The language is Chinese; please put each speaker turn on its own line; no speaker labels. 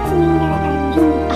你一样爱。